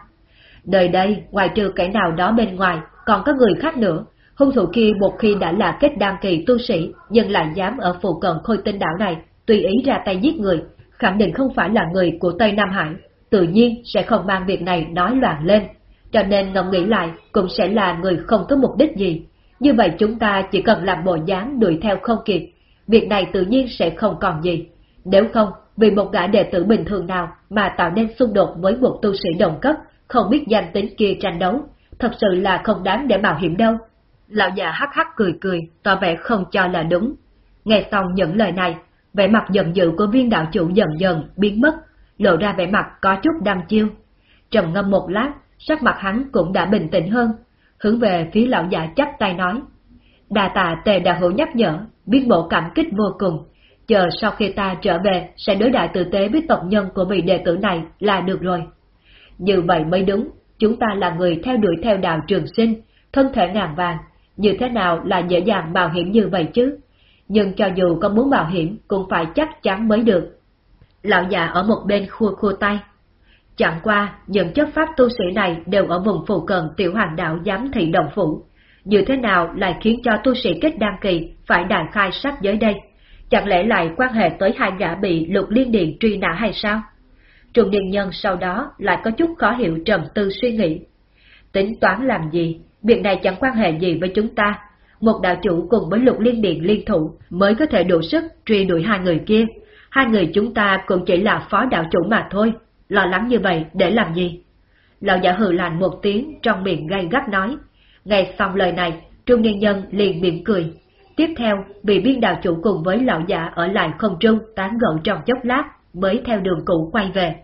Đời đây, ngoài trừ kẻ nào đó bên ngoài, còn có người khác nữa. Hung thủ kia một khi đã là kết đăng kỳ tu sĩ, nhưng lại dám ở phụ cận khôi tinh đảo này, tùy ý ra tay giết người, khẳng định không phải là người của Tây Nam Hải, tự nhiên sẽ không mang việc này nói loạn lên. Cho nên ngẫm nghĩ lại, cũng sẽ là người không có mục đích gì. Như vậy chúng ta chỉ cần làm bộ dáng đuổi theo không kịp, việc này tự nhiên sẽ không còn gì. Nếu không, vì một gã đệ tử bình thường nào mà tạo nên xung đột với một tu sĩ đồng cấp, không biết danh tính kia tranh đấu, thật sự là không đáng để mạo hiểm đâu. Lão già hắc hắc cười cười, tỏ vẻ không cho là đúng. Nghe xong những lời này, vẻ mặt giận dữ của viên đạo chủ dần dần biến mất, lộ ra vẻ mặt có chút đăm chiêu. Trầm ngâm một lát, sắc mặt hắn cũng đã bình tĩnh hơn, hướng về phía lão già chắp tay nói. Đà tạ tề đạo hữu nhắc nhở, biết bộ cảm kích vô cùng, chờ sau khi ta trở về sẽ đối đại tử tế với tộc nhân của vị đệ tử này là được rồi. Như vậy mới đúng, chúng ta là người theo đuổi theo đạo trường sinh, thân thể ngàn vàng, như thế nào là dễ dàng mạo hiểm như vậy chứ? Nhưng cho dù có muốn mạo hiểm cũng phải chắc chắn mới được. Lão già ở một bên khua khua tay. Chẳng qua, những chất pháp tu sĩ này đều ở vùng phụ cận tiểu hoàng đạo giám thị đồng phủ. Như thế nào lại khiến cho tu sĩ kết đăng kỳ phải đại khai sát giới đây? Chẳng lẽ lại quan hệ tới hai gã bị lục liên điện truy nã hay sao? Trùng Điền Nhân sau đó lại có chút khó hiểu trầm tư suy nghĩ. Tính toán làm gì? Việc này chẳng quan hệ gì với chúng ta. Một đạo chủ cùng với lục liên điện liên thủ mới có thể đủ sức truy đuổi hai người kia. Hai người chúng ta cũng chỉ là phó đạo chủ mà thôi. Lo lắng như vậy để làm gì? Lão giả hừ lạnh một tiếng trong miệng gay gắt nói. nghe xong lời này, Trung Niên Nhân liền mỉm cười. Tiếp theo, vị biên đạo chủ cùng với lão giả ở lại không trung tán gẫu trong chốc lát, mới theo đường cũ quay về.